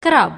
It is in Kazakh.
краб.